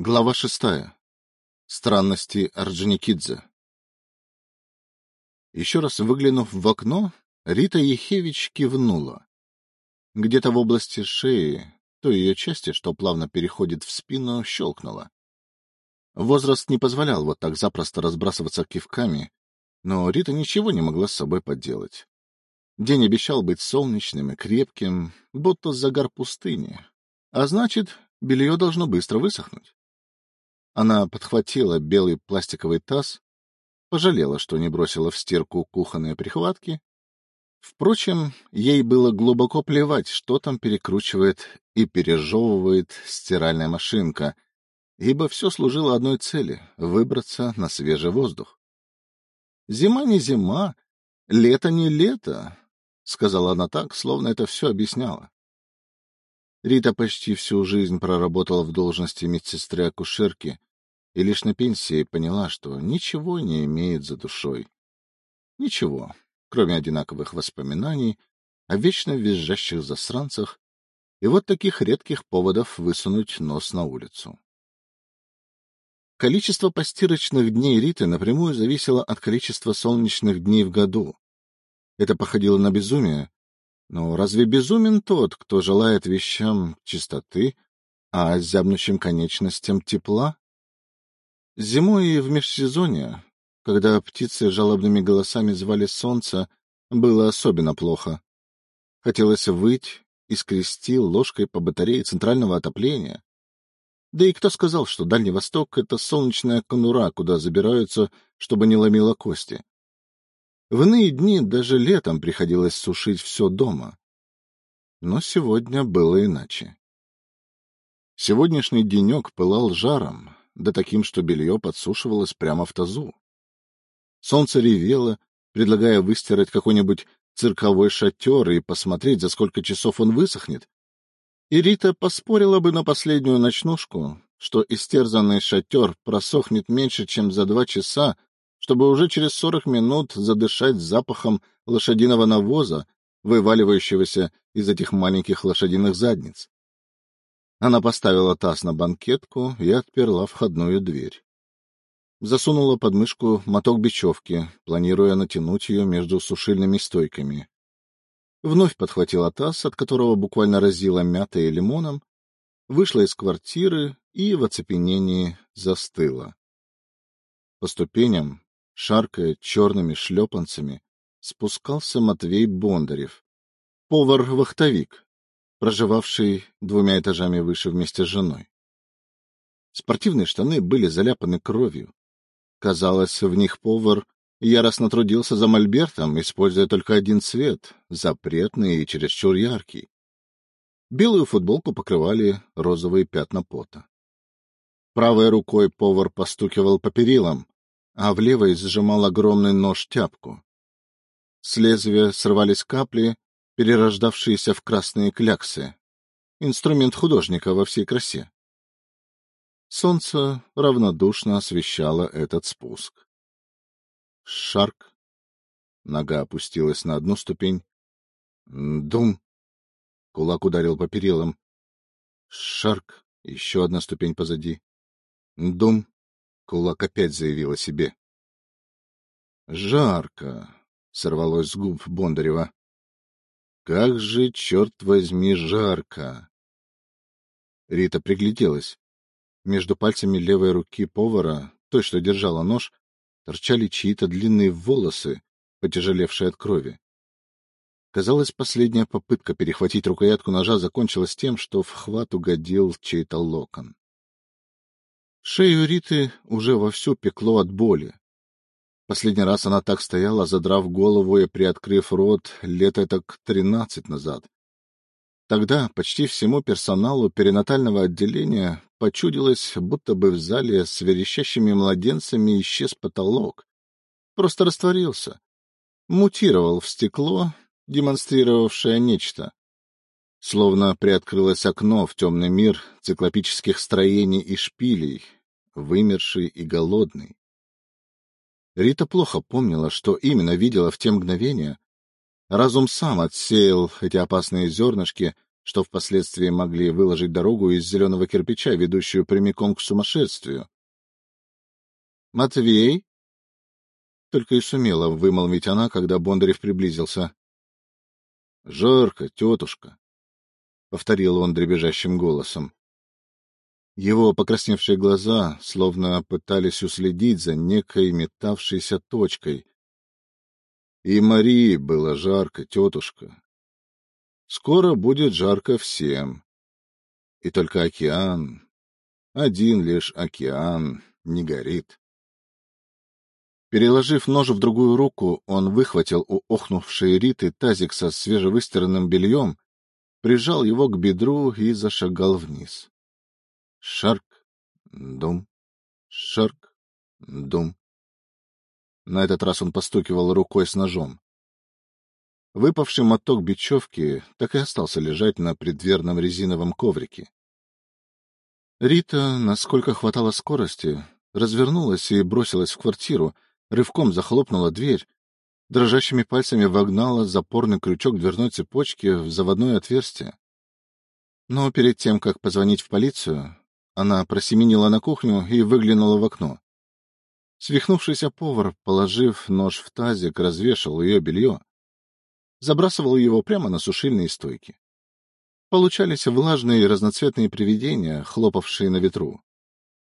Глава шестая. Странности Орджоникидзе. Еще раз выглянув в окно, Рита Ехевич кивнула. Где-то в области шеи, той ее части, что плавно переходит в спину, щелкнула. Возраст не позволял вот так запросто разбрасываться кивками, но Рита ничего не могла с собой поделать. День обещал быть солнечным и крепким, будто загар пустыни, а значит, белье должно быстро высохнуть. Она подхватила белый пластиковый таз, пожалела, что не бросила в стирку кухонные прихватки. Впрочем, ей было глубоко плевать, что там перекручивает и пережевывает стиральная машинка, ибо все служило одной цели — выбраться на свежий воздух. «Зима не зима, лето не лето», — сказала она так, словно это все объясняла. Рита почти всю жизнь проработала в должности медсестры-акушерки, и лишь на пенсии поняла, что ничего не имеет за душой. Ничего, кроме одинаковых воспоминаний о вечно визжащих засранцах и вот таких редких поводов высунуть нос на улицу. Количество постирочных дней Риты напрямую зависело от количества солнечных дней в году. Это походило на безумие, но разве безумен тот, кто желает вещам чистоты, а зябнущим конечностям тепла? Зимой и в межсезонье, когда птицы жалобными голосами звали солнце, было особенно плохо. Хотелось выть и скрести ложкой по батарее центрального отопления. Да и кто сказал, что Дальний Восток — это солнечная конура, куда забираются, чтобы не ломило кости? В иные дни даже летом приходилось сушить все дома. Но сегодня было иначе. Сегодняшний денек пылал жаром, да таким, что белье подсушивалось прямо в тазу. Солнце ревело, предлагая выстирать какой-нибудь цирковой шатер и посмотреть, за сколько часов он высохнет. И Рита поспорила бы на последнюю ночнушку, что истерзанный шатер просохнет меньше, чем за два часа, чтобы уже через сорок минут задышать запахом лошадиного навоза, вываливающегося из этих маленьких лошадиных задниц. Она поставила таз на банкетку и отперла входную дверь. Засунула под мышку моток бечевки, планируя натянуть ее между сушильными стойками. Вновь подхватила таз, от которого буквально разила мятой и лимоном, вышла из квартиры и в оцепенении застыла. По ступеням, шаркая черными шлепанцами, спускался Матвей Бондарев, повар-вахтовик, проживавший двумя этажами выше вместе с женой. Спортивные штаны были заляпаны кровью. Казалось, в них повар яростно трудился за мольбертом, используя только один цвет — запретный и чересчур яркий. Белую футболку покрывали розовые пятна пота. Правой рукой повар постукивал по перилам, а в левой сжимал огромный нож-тяпку. С лезвия срывались капли, перерождавшиеся в красные кляксы. Инструмент художника во всей красе. Солнце равнодушно освещало этот спуск. Шарк. Нога опустилась на одну ступень. Дум. Кулак ударил по перилам. Шарк. Еще одна ступень позади. Дум. Кулак опять заявил о себе. «Жарко!» — сорвалось с губ Бондарева. Как же, черт возьми, жарко! Рита пригляделась. Между пальцами левой руки повара, той, что держала нож, торчали чьи-то длинные волосы, потяжелевшие от крови. Казалось, последняя попытка перехватить рукоятку ножа закончилась тем, что в хват угодил чей-то локон. Шею Риты уже вовсю пекло от боли. Последний раз она так стояла, задрав голову и приоткрыв рот, лет так тринадцать назад. Тогда почти всему персоналу перинатального отделения почудилось, будто бы в зале с верещащими младенцами исчез потолок. Просто растворился. Мутировал в стекло, демонстрировавшее нечто. Словно приоткрылось окно в темный мир циклопических строений и шпилей, вымерший и голодный. Рита плохо помнила, что именно видела в те мгновения. Разум сам отсеял эти опасные зернышки, что впоследствии могли выложить дорогу из зеленого кирпича, ведущую прямиком к сумасшествию. — Матвей? — только и сумела вымолвить она, когда Бондарев приблизился. — Жарко, тетушка, — повторил он дребезжащим голосом. Его покрасневшие глаза словно пытались уследить за некой метавшейся точкой. И Марии было жарко, тетушка. Скоро будет жарко всем. И только океан, один лишь океан, не горит. Переложив нож в другую руку, он выхватил у охнувшей Риты тазик со свежевыстиранным бельем, прижал его к бедру и зашагал вниз. Шарк, дум, шарк, дум. На этот раз он постукивал рукой с ножом. Выпавший моток бечевки так и остался лежать на предверном резиновом коврике. Рита, насколько хватало скорости, развернулась и бросилась в квартиру, рывком захлопнула дверь, дрожащими пальцами вогнала запорный крючок дверной цепочки в заводное отверстие. Но перед тем, как позвонить в полицию, она просеменила на кухню и выглянула в окно. Свихнувшийся повар, положив нож в тазик, развешал ее белье. Забрасывал его прямо на сушильные стойки. Получались влажные разноцветные привидения, хлопавшие на ветру.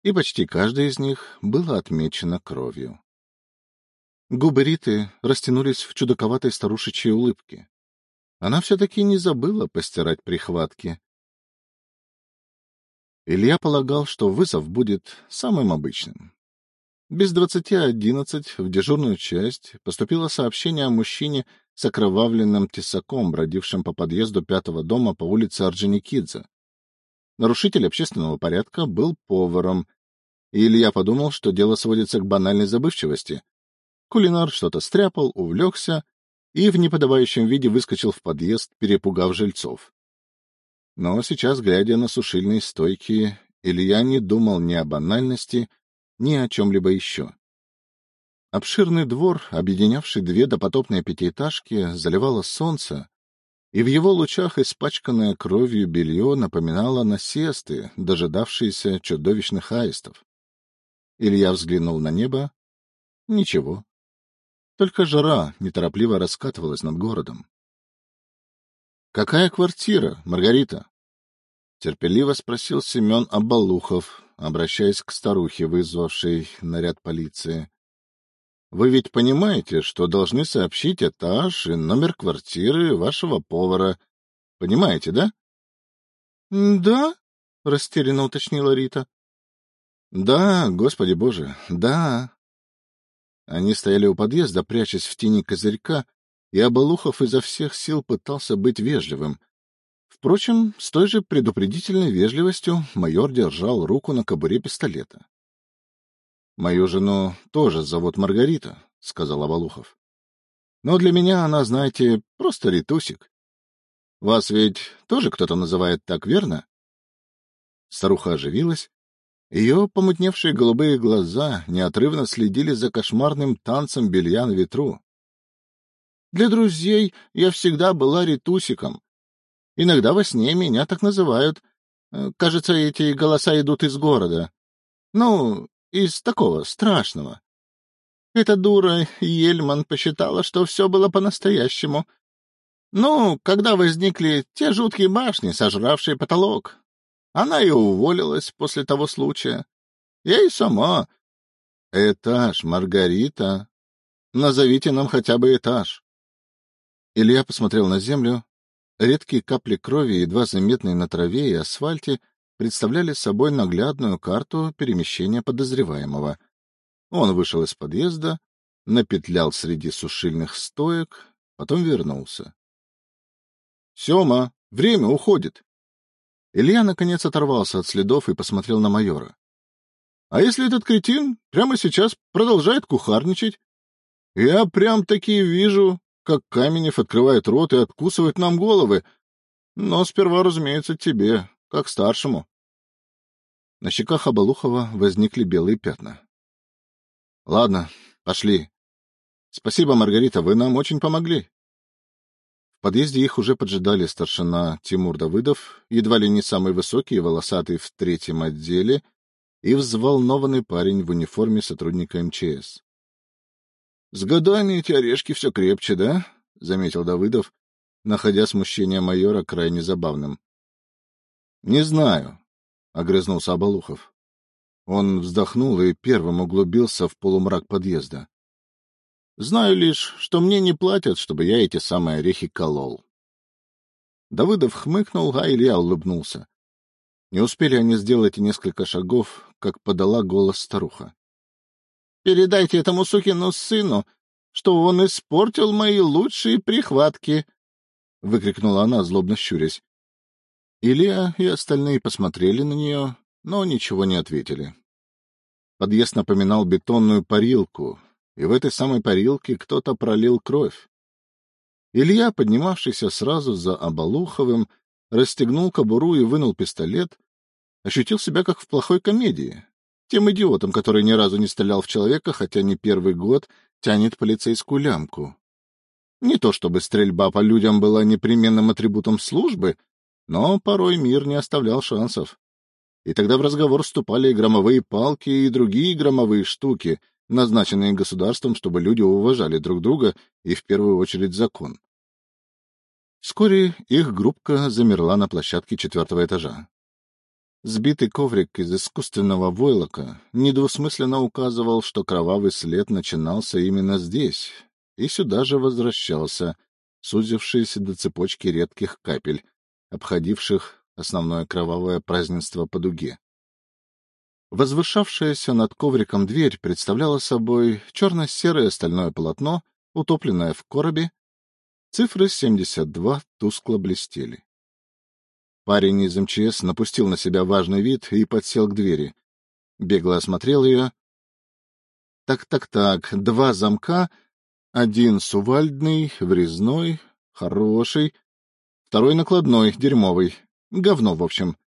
И почти каждая из них была отмечена кровью. Губы Риты растянулись в чудаковатой старушечьей улыбке. Она все-таки не забыла постирать прихватки, Илья полагал, что вызов будет самым обычным. Без двадцати одиннадцать в дежурную часть поступило сообщение о мужчине с окровавленным тесаком, бродившем по подъезду пятого дома по улице Орджоникидзе. Нарушитель общественного порядка был поваром, и Илья подумал, что дело сводится к банальной забывчивости. Кулинар что-то стряпал, увлекся и в неподобающем виде выскочил в подъезд, перепугав жильцов. Но сейчас, глядя на сушильные стойки, Илья не думал ни о банальности, ни о чем-либо еще. Обширный двор, объединявший две допотопные пятиэтажки, заливало солнце, и в его лучах испачканное кровью белье напоминало насесты, дожидавшиеся чудовищных аистов. Илья взглянул на небо. Ничего. Только жара неторопливо раскатывалась над городом. Какая квартира, Маргарита? терпеливо спросил Семен Абалухов, обращаясь к старухе, вызвавшей наряд полиции. Вы ведь понимаете, что должны сообщить этаж и номер квартиры вашего повара. Понимаете, да? Да, растерянно уточнила Рита. Да, господи боже, да. Они стояли у подъезда, прячась в тени козырька, и Абалухов изо всех сил пытался быть вежливым. Впрочем, с той же предупредительной вежливостью майор держал руку на кобуре пистолета. — Мою жену тоже зовут Маргарита, — сказал Абалухов. — Но для меня она, знаете, просто ритусик. Вас ведь тоже кто-то называет так, верно? Старуха оживилась. Ее помутневшие голубые глаза неотрывно следили за кошмарным танцем белья на ветру. Для друзей я всегда была ритусиком. Иногда во сне меня так называют. Э, кажется, эти голоса идут из города. Ну, из такого страшного. Эта дура Ельман посчитала, что все было по-настоящему. Ну, когда возникли те жуткие башни, сожравшие потолок, она и уволилась после того случая. Я и сама. Этаж, Маргарита. Назовите нам хотя бы этаж. Илья посмотрел на землю. Редкие капли крови, едва заметные на траве и асфальте, представляли собой наглядную карту перемещения подозреваемого. Он вышел из подъезда, напетлял среди сушильных стоек, потом вернулся. — Сема, время уходит. Илья, наконец, оторвался от следов и посмотрел на майора. — А если этот кретин прямо сейчас продолжает кухарничать? Я прям-таки вижу, как Каменев открывает рот и откусывает нам головы. Но сперва, разумеется, тебе, как старшему. На щеках Абалухова возникли белые пятна. — Ладно, пошли. Спасибо, Маргарита, вы нам очень помогли. В подъезде их уже поджидали старшина Тимур Давыдов, едва ли не самый высокий и волосатый в третьем отделе, и взволнованный парень в униформе сотрудника МЧС. — С годами эти орешки все крепче, да? — заметил Давыдов, находя смущение майора крайне забавным. — Не знаю, — огрызнулся Абалухов. Он вздохнул и первым углубился в полумрак подъезда. — Знаю лишь, что мне не платят, чтобы я эти самые орехи колол. Давыдов хмыкнул, а Илья улыбнулся. Не успели они сделать несколько шагов, как подала голос старуха. — Передайте этому сукину сыну, что он испортил мои лучшие прихватки! — выкрикнула она, злобно щурясь. Илья и остальные посмотрели на нее, но ничего не ответили. Подъезд напоминал бетонную парилку, и в этой самой парилке кто-то пролил кровь. Илья, поднимавшийся сразу за Оболуховым, расстегнул кобуру и вынул пистолет, ощутил себя как в плохой комедии. Тем идиотом, который ни разу не стрелял в человека, хотя не первый год тянет полицейскую лямку. Не то чтобы стрельба по людям была непременным атрибутом службы, но порой мир не оставлял шансов. И тогда в разговор вступали громовые палки и другие громовые штуки, назначенные государством, чтобы люди уважали друг друга и в первую очередь закон. Вскоре их группка замерла на площадке четвертого этажа. Сбитый коврик из искусственного войлока недвусмысленно указывал, что кровавый след начинался именно здесь, и сюда же возвращался, сузившийся до цепочки редких капель, обходивших основное кровавое празднество по дуге. Возвышавшаяся над ковриком дверь представляла собой черно-серое стальное полотно, утопленное в коробе. Цифры 72 тускло блестели. Парень из МЧС напустил на себя важный вид и подсел к двери. Бегло осмотрел ее. Так-так-так, два замка, один сувальдный, врезной, хороший, Второй накладной, дерьмовый. Говно, в общем.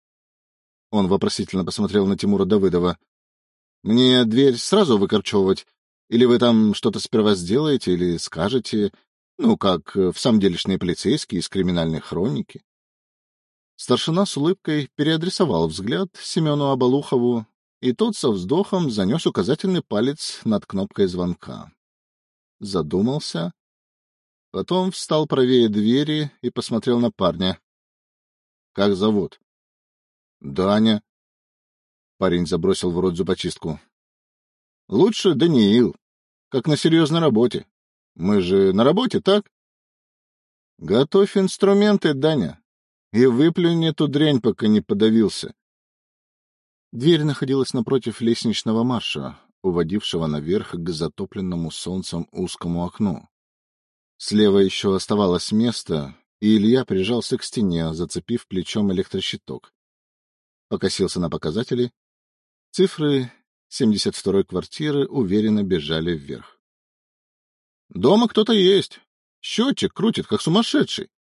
Он вопросительно посмотрел на Тимура Давыдова. — Мне дверь сразу выкорчевывать? Или вы там что-то сперва сделаете, или скажете? Ну, как в самом делешные полицейские из криминальной хроники. Старшина с улыбкой переадресовал взгляд Семену Абалухову, и тот со вздохом занес указательный палец над кнопкой звонка. Задумался, Потом встал правее двери и посмотрел на парня. — Как зовут? — Даня. Парень забросил в рот зубочистку. — Лучше Даниил, как на серьезной работе. Мы же на работе, так? — Готовь инструменты, Даня, и выплюнь эту дрянь, пока не подавился. Дверь находилась напротив лестничного марша, уводившего наверх к затопленному солнцем узкому окну. Слева еще оставалось место, и Илья прижался к стене, зацепив плечом электрощиток. Покосился на показатели. Цифры 72-й квартиры уверенно бежали вверх. — Дома кто-то есть. Счетчик крутит, как сумасшедший. —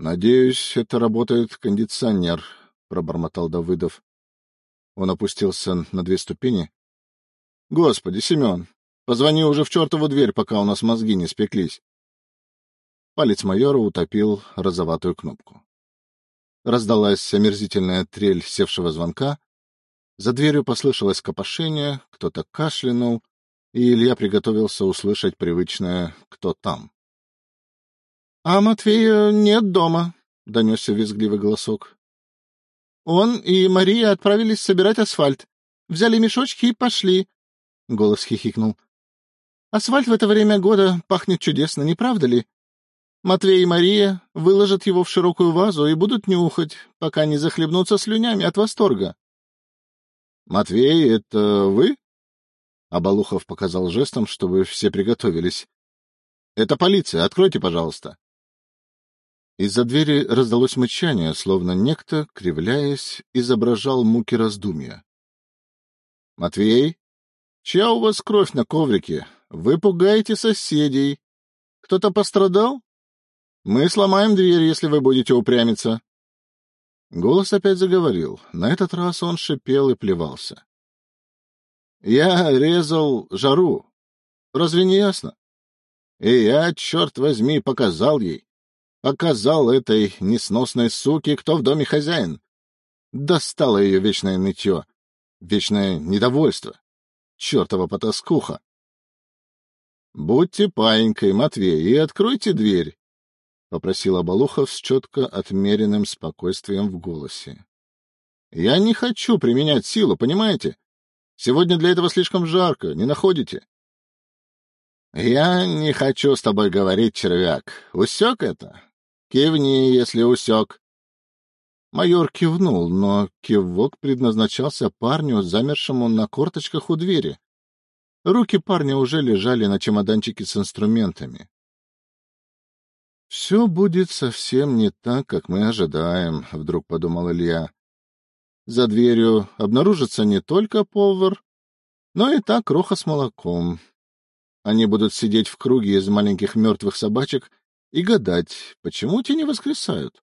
Надеюсь, это работает кондиционер, — пробормотал Давыдов. Он опустился на две ступени. — Господи, Семен, Позвони уже в чертову дверь, пока у нас мозги не спеклись. Палец майора утопил розоватую кнопку. Раздалась омерзительная трель севшего звонка. За дверью послышалось копошение, кто-то кашлянул, и Илья приготовился услышать привычное «кто там?». — А Матвея нет дома, — донесся визгливый голосок. — Он и Мария отправились собирать асфальт. Взяли мешочки и пошли. Голос хихикнул. Асфальт в это время года пахнет чудесно, не правда ли? Матвей и Мария выложат его в широкую вазу и будут нюхать, пока не захлебнутся слюнями от восторга. — Матвей, это вы? Абалухов показал жестом, чтобы все приготовились. — Это полиция, откройте, пожалуйста. Из-за двери раздалось мычание, словно некто, кривляясь, изображал муки раздумья. — Матвей, чья у вас кровь на коврике? Вы пугаете соседей. Кто-то пострадал? Мы сломаем дверь, если вы будете упрямиться. Голос опять заговорил. На этот раз он шипел и плевался. Я резал жару. Разве не ясно? И я, черт возьми, показал ей. Оказал этой несносной суке, кто в доме хозяин. Достало ее вечное нытье, вечное недовольство. Чертова потаскуха! — Будьте паинькой, Матвей, и откройте дверь, — попросил Абалухов с четко отмеренным спокойствием в голосе. — Я не хочу применять силу, понимаете? Сегодня для этого слишком жарко, не находите? — Я не хочу с тобой говорить, червяк. Усек это? Кивни, если усек. Майор кивнул, но кивок предназначался парню, замершему на корточках у двери. Руки парня уже лежали на чемоданчике с инструментами. «Все будет совсем не так, как мы ожидаем», — вдруг подумал Илья. «За дверью обнаружится не только повар, но и та кроха с молоком. Они будут сидеть в круге из маленьких мертвых собачек и гадать, почему те не воскресают.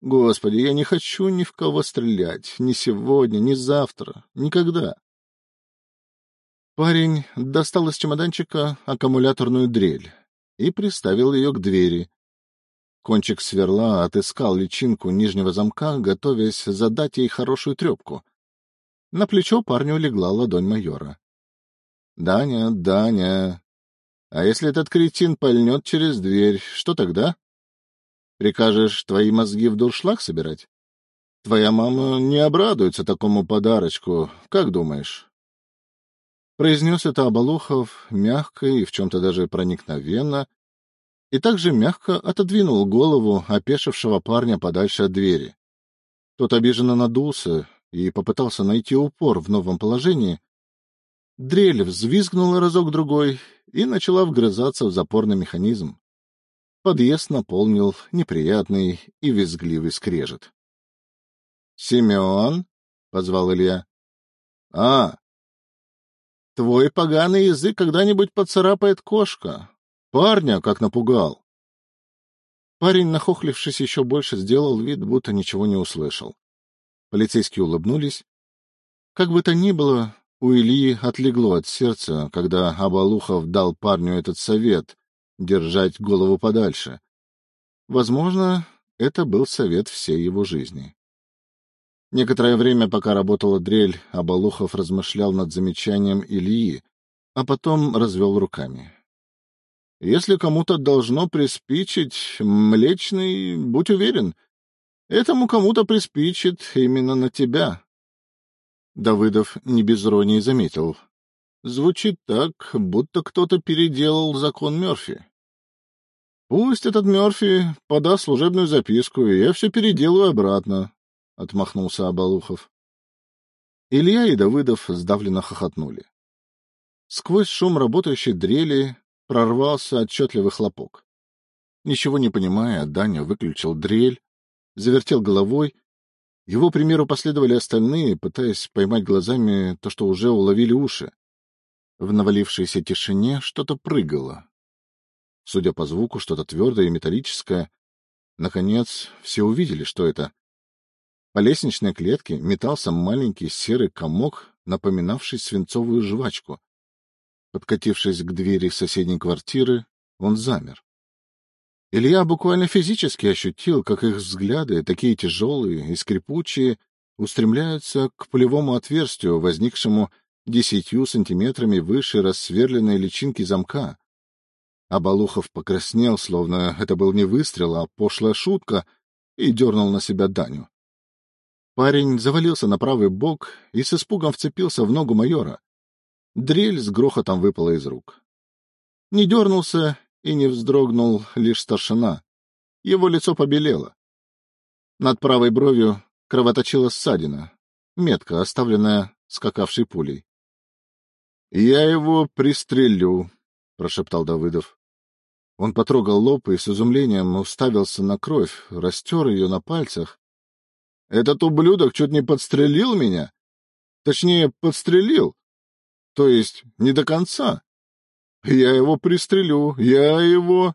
Господи, я не хочу ни в кого стрелять, ни сегодня, ни завтра, никогда. Парень достал из чемоданчика аккумуляторную дрель и приставил ее к двери. Кончик сверла отыскал личинку нижнего замка, готовясь задать ей хорошую трепку. На плечо парню легла ладонь майора. — Даня, Даня, а если этот кретин пальнет через дверь, что тогда? Прикажешь твои мозги в дуршлаг собирать? Твоя мама не обрадуется такому подарочку, как думаешь? Произнес это Оболухов мягко и в чем-то даже проникновенно, и также мягко отодвинул голову опешившего парня подальше от двери. Тот обиженно надулся и попытался найти упор в новом положении. Дрель взвизгнула разок-другой и начала вгрызаться в запорный механизм. Подъезд наполнил неприятный и визгливый скрежет. — Семен? — позвал Илья. — А, твой поганый язык когда-нибудь поцарапает кошка. Парня как напугал. Парень, нахохлившись еще больше, сделал вид, будто ничего не услышал. Полицейские улыбнулись. Как бы то ни было, у Ильи отлегло от сердца, когда Абалухов дал парню этот совет — держать голову подальше. Возможно, это был совет всей его жизни. Некоторое время, пока работала дрель, Абалухов размышлял над замечанием Ильи, а потом развел руками. — Если кому-то должно приспичить, Млечный, будь уверен, этому кому-то приспичит именно на тебя. Давыдов не без иронии заметил. Звучит так, будто кто-то переделал закон Мёрфи. Пусть этот Мёрфи подаст служебную записку, и я все переделаю обратно, — отмахнулся Абалухов. Илья и Давыдов сдавленно хохотнули. Сквозь шум работающей дрели прорвался отчетливый хлопок. Ничего не понимая, Даня выключил дрель, завертел головой его примеру последовали остальные, пытаясь поймать глазами то, что уже уловили уши. В навалившейся тишине что-то прыгало. Судя по звуку, что-то твердое и металлическое. Наконец, все увидели, что это. По лестничной клетке метался маленький серый комок, напоминавший свинцовую жвачку. Подкатившись к двери соседней квартиры, он замер. Илья буквально физически ощутил, как их взгляды, такие тяжелые и скрипучие, устремляются к пулевому отверстию, возникшему десятью сантиметрами выше рассверленной личинки замка. А Балухов покраснел, словно это был не выстрел, а пошлая шутка, и дернул на себя Даню. Парень завалился на правый бок и с испугом вцепился в ногу майора. Дрель с грохотом выпала из рук. Не дернулся и не вздрогнул лишь старшина. Его лицо побелело. Над правой бровью кровоточила ссадина, метка, оставленная скакавшей пулей. — Я его пристрелю, — прошептал Давыдов. Он потрогал лоб и с изумлением уставился на кровь, растер ее на пальцах. — Этот ублюдок чуть не подстрелил меня. Точнее, подстрелил. То есть не до конца. Я его пристрелю, я его...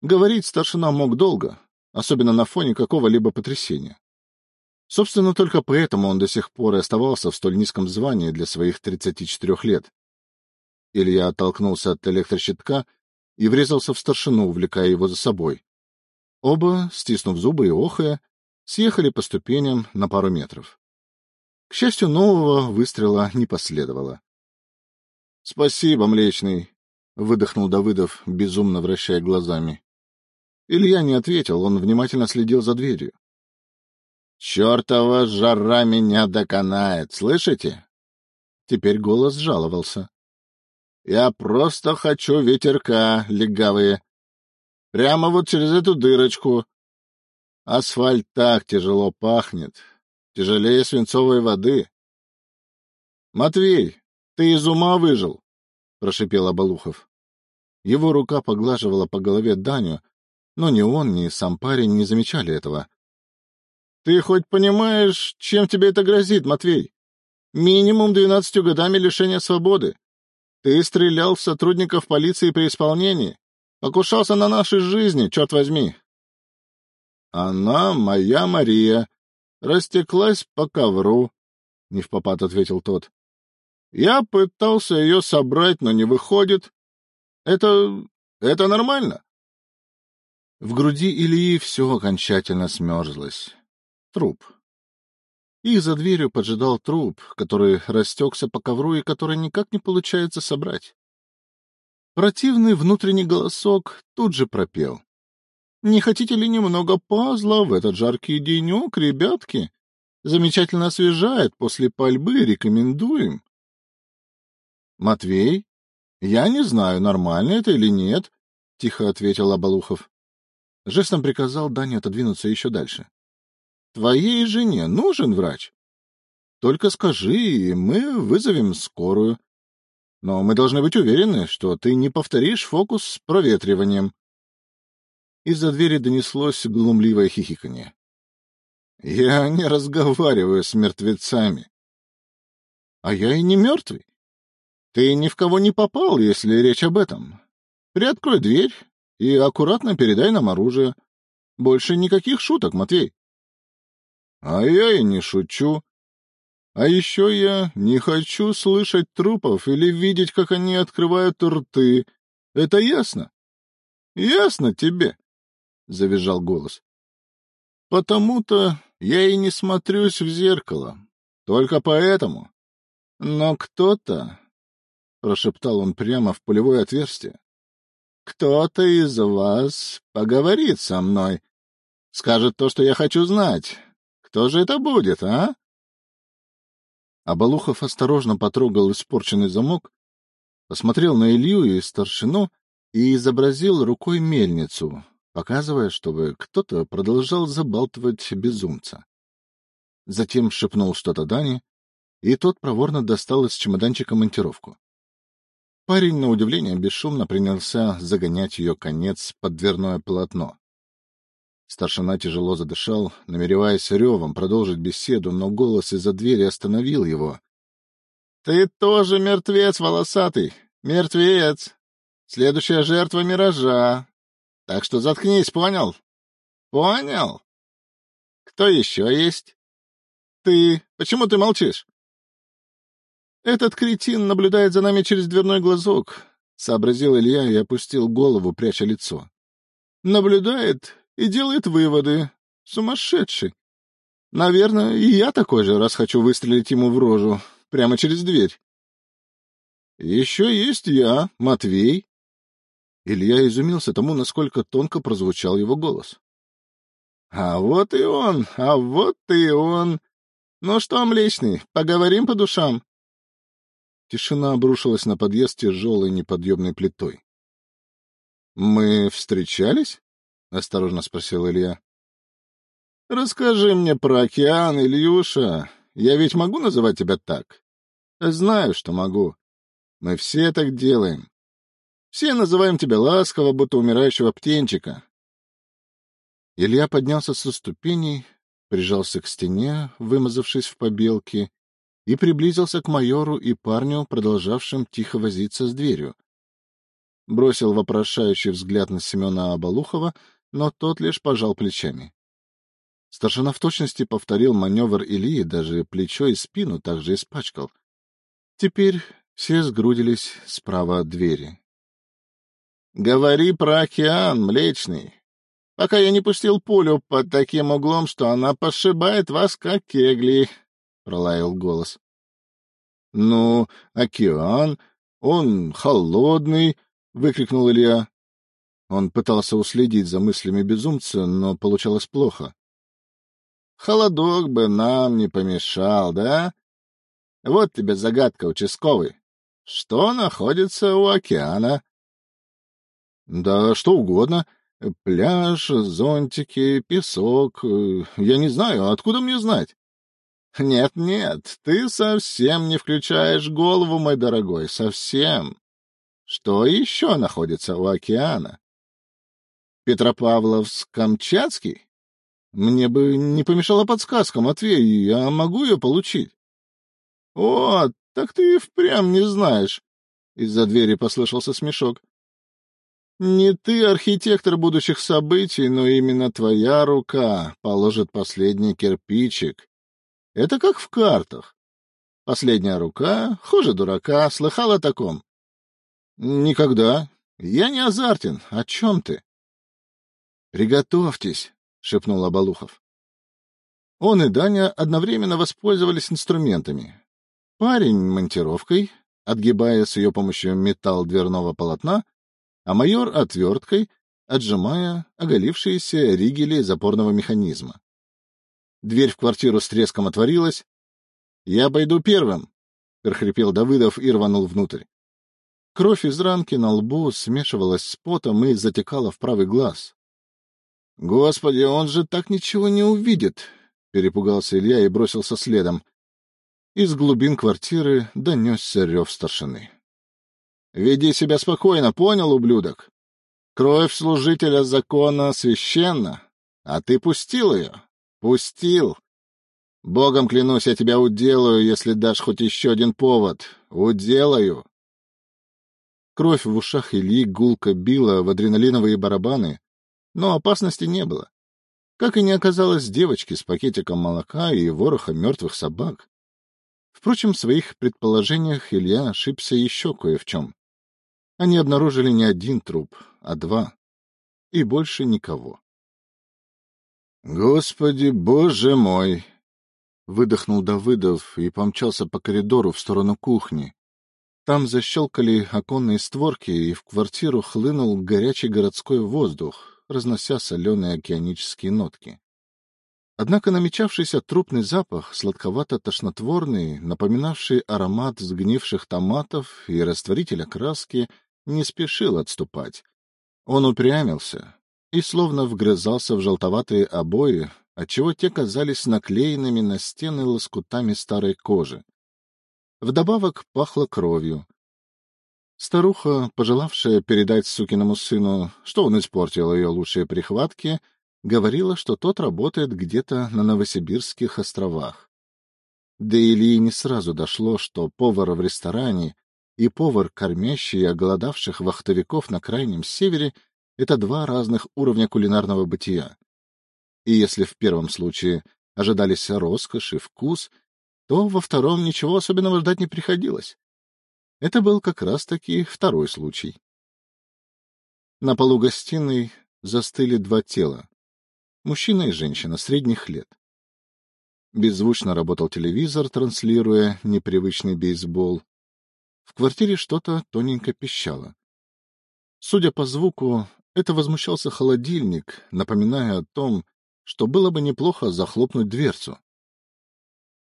Говорить старшина мог долго, особенно на фоне какого-либо потрясения. Собственно, только поэтому он до сих пор и оставался в столь низком звании для своих 34 лет. Илья оттолкнулся от электрощитка и врезался в старшину, увлекая его за собой. Оба, стиснув зубы и охая, съехали по ступеням на пару метров. К счастью, нового выстрела не последовало. — Спасибо, Млечный, — выдохнул Давыдов, безумно вращая глазами. Илья не ответил, он внимательно следил за дверью. — Чертова жара меня доконает, слышите? Теперь голос жаловался. — Я просто хочу ветерка, легавые. Прямо вот через эту дырочку. Асфальт так тяжело пахнет, тяжелее свинцовой воды. — Матвей, ты из ума выжил? — прошипел Оболухов. Его рука поглаживала по голове Даню, но ни он, ни сам парень не замечали этого. — Ты хоть понимаешь, чем тебе это грозит, Матвей? Минимум двенадцатью годами лишения свободы. Ты стрелял в сотрудников полиции при исполнении. Покушался на нашей жизни, черт возьми. Она, моя Мария, растеклась по ковру, — не в попад ответил тот. Я пытался ее собрать, но не выходит. Это... это нормально. В груди Ильи все окончательно смерзлось. Труп. И за дверью поджидал труп, который растекся по ковру и который никак не получается собрать. Противный внутренний голосок тут же пропел. — Не хотите ли немного пазла в этот жаркий денек, ребятки? Замечательно освежает после пальбы, рекомендуем. — Матвей? Я не знаю, нормально это или нет, — тихо ответил Абалухов. Жестом приказал Дане отодвинуться еще дальше. — Твоей жене нужен врач? Только скажи, и мы вызовем скорую. Но мы должны быть уверены, что ты не повторишь фокус с проветриванием. Из-за двери донеслось глумливое хихиканье. — Я не разговариваю с мертвецами. — А я и не мертвый. Ты ни в кого не попал, если речь об этом. Приоткрой дверь и аккуратно передай нам оружие. Больше никаких шуток, Матвей. — А я и не шучу. А еще я не хочу слышать трупов или видеть, как они открывают рты. Это ясно? — Ясно тебе, — завизжал голос. — Потому-то я и не смотрюсь в зеркало. Только поэтому. Но кто-то — прошептал он прямо в пулевое отверстие. — Кто-то из вас поговорит со мной, скажет то, что я хочу знать. Кто же это будет, а? Абалухов осторожно потрогал испорченный замок, посмотрел на Илью и старшину и изобразил рукой мельницу, показывая, чтобы кто-то продолжал забалтывать безумца. Затем шепнул что-то Дане, и тот проворно достал из чемоданчика монтировку. Парень, на удивление, бесшумно принялся загонять ее конец под дверное полотно. Старшина тяжело задышал, намереваясь ревом продолжить беседу, но голос из-за двери остановил его. — Ты тоже мертвец, волосатый! Мертвец! Следующая жертва миража! Так что заткнись, понял? Понял? Кто еще есть? Ты... Почему ты молчишь? «Этот кретин наблюдает за нами через дверной глазок», — сообразил Илья и опустил голову, пряча лицо. «Наблюдает и делает выводы. Сумасшедший. Наверное, и я такой же, раз хочу выстрелить ему в рожу, прямо через дверь». «Еще есть я, Матвей». Илья изумился тому, насколько тонко прозвучал его голос. «А вот и он, а вот и он. Ну что, Млечный, поговорим по душам?» Тишина обрушилась на подъезд тяжелой неподъемной плитой. — Мы встречались? — осторожно спросил Илья. — Расскажи мне про океан, Ильюша. Я ведь могу называть тебя так? Знаю, что могу. Мы все так делаем. Все называем тебя ласково, будто умирающего птенчика. Илья поднялся со ступеней, прижался к стене, вымазавшись в побелке, и приблизился к майору и парню, продолжавшим тихо возиться с дверью. Бросил вопрошающий взгляд на Семена Абалухова, но тот лишь пожал плечами. Старшина в точности повторил маневр Ильи, даже плечо и спину также испачкал. Теперь все сгрудились справа от двери. — Говори про океан, Млечный. пока я не пустил пулю под таким углом, что она пошибает вас, как кегли, — пролаял голос. — Ну, океан, он холодный, — выкрикнул Илья. Он пытался уследить за мыслями безумца, но получалось плохо. — Холодок бы нам не помешал, да? Вот тебе загадка, участковый. Что находится у океана? — Да что угодно. Пляж, зонтики, песок. Я не знаю, откуда мне знать? Нет, нет, ты совсем не включаешь голову, мой дорогой, совсем. Что еще находится у океана? Петропавловск-Камчатский? Мне бы не помешала подсказка, Матвей, я могу ее получить. О, так ты и впрямь не знаешь. Из-за двери послышался смешок. Не ты архитектор будущих событий, но именно твоя рука положит последний кирпичик. Это как в картах. Последняя рука, хуже дурака, слыхал о таком? Никогда. Я не азартен. О чем ты? Приготовьтесь, шепнул Абалухов. Он и Даня одновременно воспользовались инструментами. Парень монтировкой, отгибая с ее помощью металл дверного полотна, а майор — отверткой, отжимая оголившиеся ригели запорного механизма. Дверь в квартиру с треском отворилась. — Я пойду первым, — прохрипел Давыдов и рванул внутрь. Кровь из ранки на лбу смешивалась с потом и затекала в правый глаз. — Господи, он же так ничего не увидит! — перепугался Илья и бросился следом. Из глубин квартиры донесся рев старшины. — Веди себя спокойно, понял, ублюдок? Кровь служителя закона священна, а ты пустил ее. Пустил. Богом клянусь, я тебя уделаю, если дашь хоть еще один повод. Уделаю. Кровь в ушах Ильи гулко била в адреналиновые барабаны, но опасности не было. Как и не оказалось девочки с пакетиком молока и вороха мертвых собак. Впрочем, в своих предположениях Илья ошибся еще кое в чем. Они обнаружили не один труп, а два. И больше никого. «Господи, боже мой!» Выдохнул Давыдов и помчался по коридору в сторону кухни. Там защелкали оконные створки, и в квартиру хлынул горячий городской воздух, разнося соленые океанические нотки. Однако намечавшийся трупный запах, сладковато-тошнотворный, напоминавший аромат сгнивших томатов и растворителя краски, не спешил отступать. Он упрямился и словно вгрызался в желтоватые обои, отчего те казались наклеенными на стены лоскутами старой кожи. Вдобавок пахло кровью. Старуха, пожелавшая передать сукиному сыну, что он испортил ее лучшие прихватки, — говорила, что тот работает где-то на Новосибирских островах. До Ильи не сразу дошло, что повар в ресторане и повар, кормящий оголодавших вахтовиков на Крайнем Севере, — это два разных уровня кулинарного бытия. И если в первом случае ожидались роскошь и вкус, то во втором ничего особенного ждать не приходилось. Это был как раз-таки второй случай. На полу гостиной застыли два тела мужчина и женщина средних лет. Беззвучно работал телевизор, транслируя непривычный бейсбол. В квартире что-то тоненько пищало. Судя по звуку, это возмущался холодильник, напоминая о том, что было бы неплохо захлопнуть дверцу.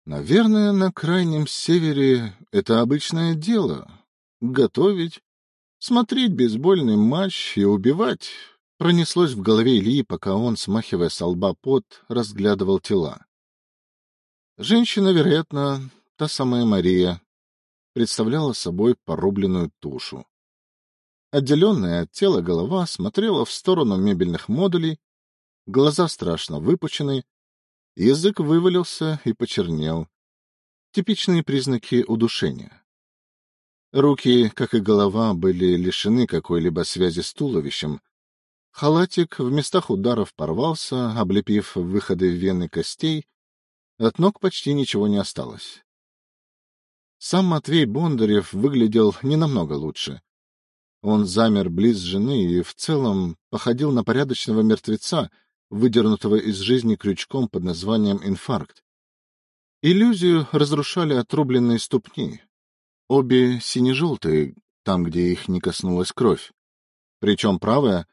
Наверное, на крайнем севере это обычное дело — готовить, смотреть бейсбольный матч и убивать Пронеслось в голове Ильи, пока он, смахивая с лба пот, разглядывал тела. Женщина, вероятно, та самая Мария, представляла собой порубленную тушу. Отделенная от тела голова смотрела в сторону мебельных модулей, глаза страшно выпучены, язык вывалился и почернел. Типичные признаки удушения. Руки, как и голова, были лишены какой-либо связи с туловищем, Халатик в местах ударов порвался, облепив выходы вены костей. От ног почти ничего не осталось. Сам Матвей Бондарев выглядел не намного лучше. Он замер близ жены и в целом походил на порядочного мертвеца, выдернутого из жизни крючком под названием инфаркт. Иллюзию разрушали отрубленные ступни. Обе сине-желтые, там, где их не коснулась кровь. Причем правая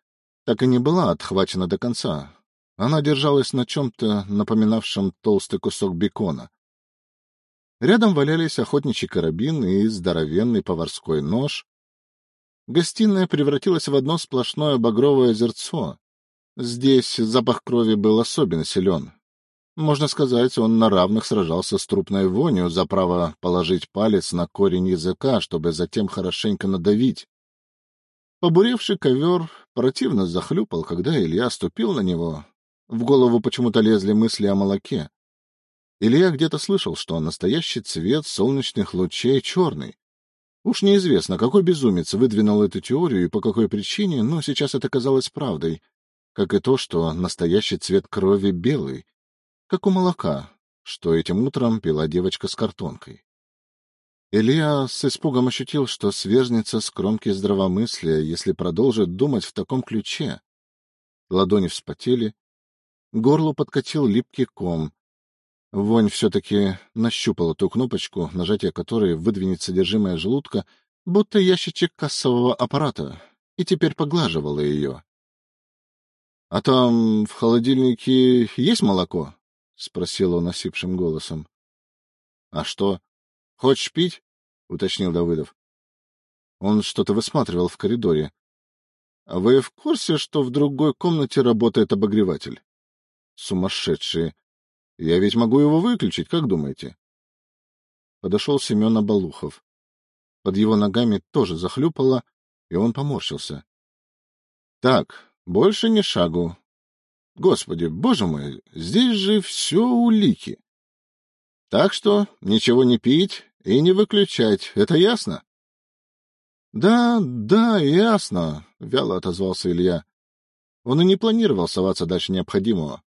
так и не была отхвачена до конца. Она держалась на чем-то, напоминавшем толстый кусок бекона. Рядом валялись охотничий карабин и здоровенный поварской нож. Гостиная превратилась в одно сплошное багровое озерцо. Здесь запах крови был особенно силен. Можно сказать, он на равных сражался с трупной вонью за право положить палец на корень языка, чтобы затем хорошенько надавить. Побуревший ковер противно захлюпал, когда Илья ступил на него. В голову почему-то лезли мысли о молоке. Илья где-то слышал, что настоящий цвет солнечных лучей черный. Уж неизвестно, какой безумец выдвинул эту теорию и по какой причине, но сейчас это казалось правдой, как и то, что настоящий цвет крови белый, как у молока, что этим утром пила девочка с картонкой. Илья с испугом ощутил, что свержнется с кромки здравомыслия, если продолжит думать в таком ключе. Ладони вспотели, горлу подкатил липкий ком, Вонь все-таки нащупала ту кнопочку, нажатие которой выдвинет содержимое желудка, будто ящичек кассового аппарата, и теперь поглаживала ее. — А там в холодильнике есть молоко? — спросил он осипшим голосом. — А что? Хочешь пить? — уточнил Давыдов. Он что-то высматривал в коридоре. — А вы в курсе, что в другой комнате работает обогреватель? — Сумасшедшие! Я ведь могу его выключить, как думаете? Подошел Семен Оболухов. Под его ногами тоже захлюпало, и он поморщился. — Так, больше ни шагу. Господи, боже мой, здесь же все улики. Так что ничего не пить и не выключать, это ясно? — Да, да, ясно, — вяло отозвался Илья. Он и не планировал соваться дальше необходимого.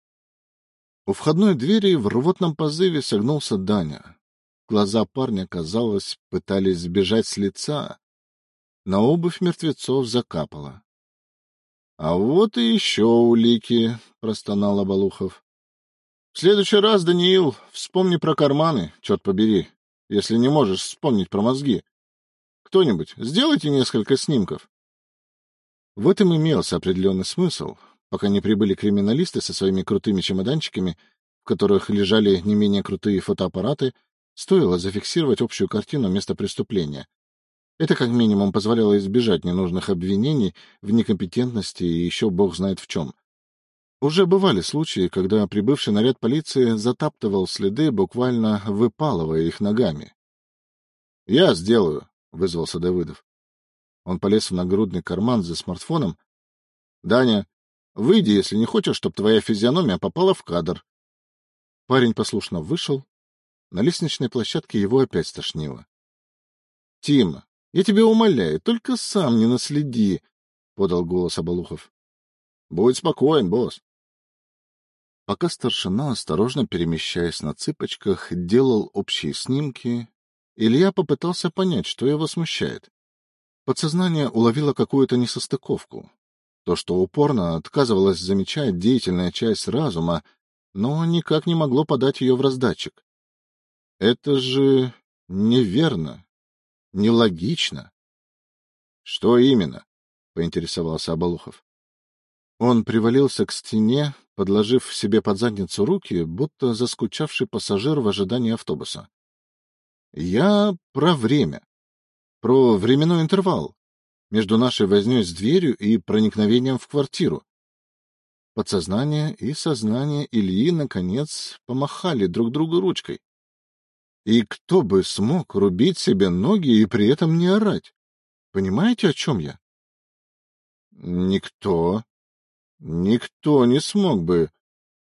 У входной двери в рвотном позыве согнулся Даня. Глаза парня, казалось, пытались сбежать с лица. На обувь мертвецов закапало. — А вот и еще улики, — простонал Оболухов. — В следующий раз, Даниил, вспомни про карманы, черт побери, если не можешь вспомнить про мозги. Кто-нибудь, сделайте несколько снимков. В этом имелся определенный смысл, пока не прибыли криминалисты со своими крутыми чемоданчиками, в которых лежали не менее крутые фотоаппараты, стоило зафиксировать общую картину места преступления. Это как минимум позволяло избежать ненужных обвинений в некомпетентности и еще бог знает в чем. Уже бывали случаи, когда прибывший наряд полиции затаптывал следы, буквально выпалывая их ногами. — Я сделаю, — вызвался Давыдов. Он полез в нагрудный карман за смартфоном. — Даня, Выйди, если не хочешь, чтобы твоя физиономия попала в кадр. Парень послушно вышел. На лестничной площадке его опять стошнило. — Тим, я тебя умоляю, только сам не наследи, — подал голос Оболухов. — Будь спокоен, босс. Пока старшина, осторожно перемещаясь на цыпочках, делал общие снимки, Илья попытался понять, что его смущает. Подсознание уловило какую-то несостыковку. То, что упорно отказывалось замечать деятельная часть разума, но никак не могло подать ее в раздатчик. Это же неверно, нелогично. — Что именно? — поинтересовался Оболухов. Он привалился к стене, подложив себе под задницу руки, будто заскучавший пассажир в ожидании автобуса. — Я про время, про временной интервал между нашей вознёй с дверью и проникновением в квартиру. Подсознание и сознание Ильи, наконец, помахали друг другу ручкой. И кто бы смог рубить себе ноги и при этом не орать? Понимаете, о чем я? Никто. Никто не смог бы.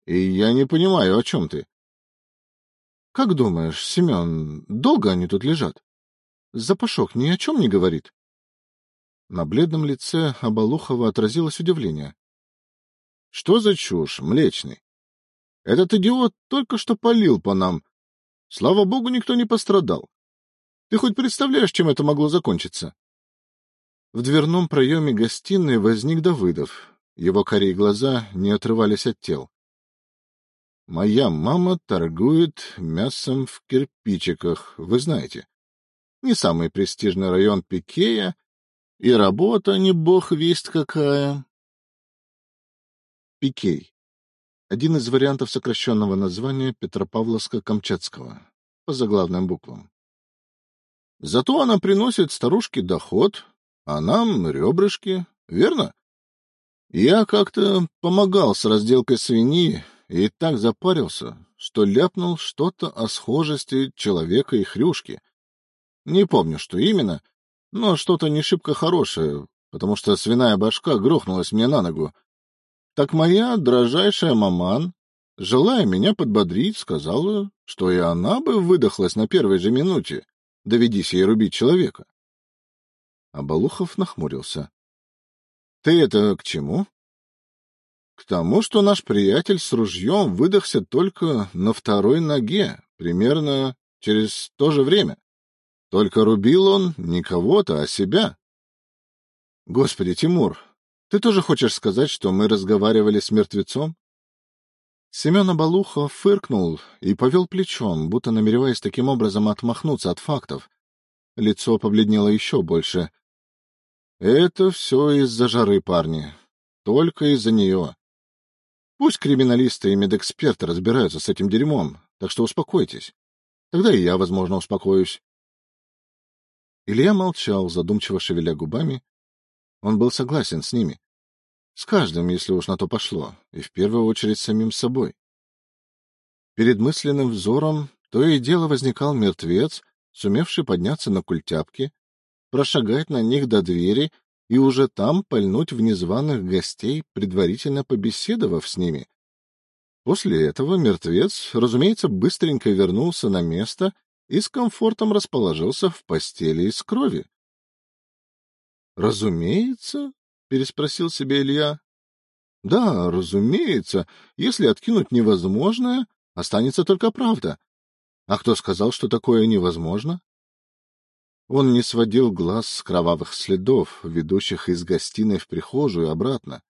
И я не понимаю, о чем ты. Как думаешь, Семен, долго они тут лежат? Запашок ни о чем не говорит? На бледном лице Оболухова отразилось удивление. — Что за чушь, Млечный? Этот идиот только что полил по нам. Слава богу, никто не пострадал. Ты хоть представляешь, чем это могло закончиться? В дверном проеме гостиной возник Давыдов. Его корей глаза не отрывались от тел. Моя мама торгует мясом в кирпичиках, вы знаете. Не самый престижный район Пикея, и работа не бог весть какая. Пикей. Один из вариантов сокращенного названия Петропавловска-Камчатского по заглавным буквам. Зато она приносит старушке доход, а нам ребрышки, верно? Я как-то помогал с разделкой свиньи и так запарился, что ляпнул что-то о схожести человека и хрюшки. Не помню, что именно, но что-то не шибко хорошее, потому что свиная башка грохнулась мне на ногу. Так моя дрожайшая маман, желая меня подбодрить, сказала, что и она бы выдохлась на первой же минуте, доведись ей рубить человека. Абалухов нахмурился. — Ты это к чему? — К тому, что наш приятель с ружьем выдохся только на второй ноге, примерно через то же время. Только рубил он не кого-то, а себя. — Господи, Тимур, ты тоже хочешь сказать, что мы разговаривали с мертвецом? Семен Абалухов фыркнул и повел плечом, будто намереваясь таким образом отмахнуться от фактов. Лицо побледнело еще больше. — Это все из-за жары, парни. Только из-за нее. Пусть криминалисты и медэксперты разбираются с этим дерьмом, так что успокойтесь. Тогда и я, возможно, успокоюсь. Илья молчал, задумчиво шевеля губами. Он был согласен с ними. С каждым, если уж на то пошло, и в первую очередь самим собой. Перед мысленным взором то и дело возникал мертвец, сумевший подняться на культяпки, прошагать на них до двери и уже там пальнуть в незваных гостей, предварительно побеседовав с ними. После этого мертвец, разумеется, быстренько вернулся на место и с комфортом расположился в постели из крови. — Разумеется, переспросил себе Илья. Да, разумеется, если откинуть невозможное, останется только правда. А кто сказал, что такое невозможно? Он не сводил глаз с кровавых следов, ведущих из гостиной в прихожую обратно.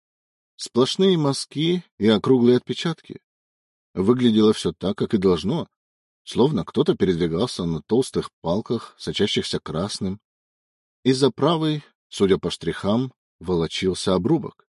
Сплошные мазки и округлые отпечатки. Выглядело все так, как и должно, словно кто-то передвигался на толстых палках, сочащихся красным. Из-за правой, судя по штрихам, волочился обрубок.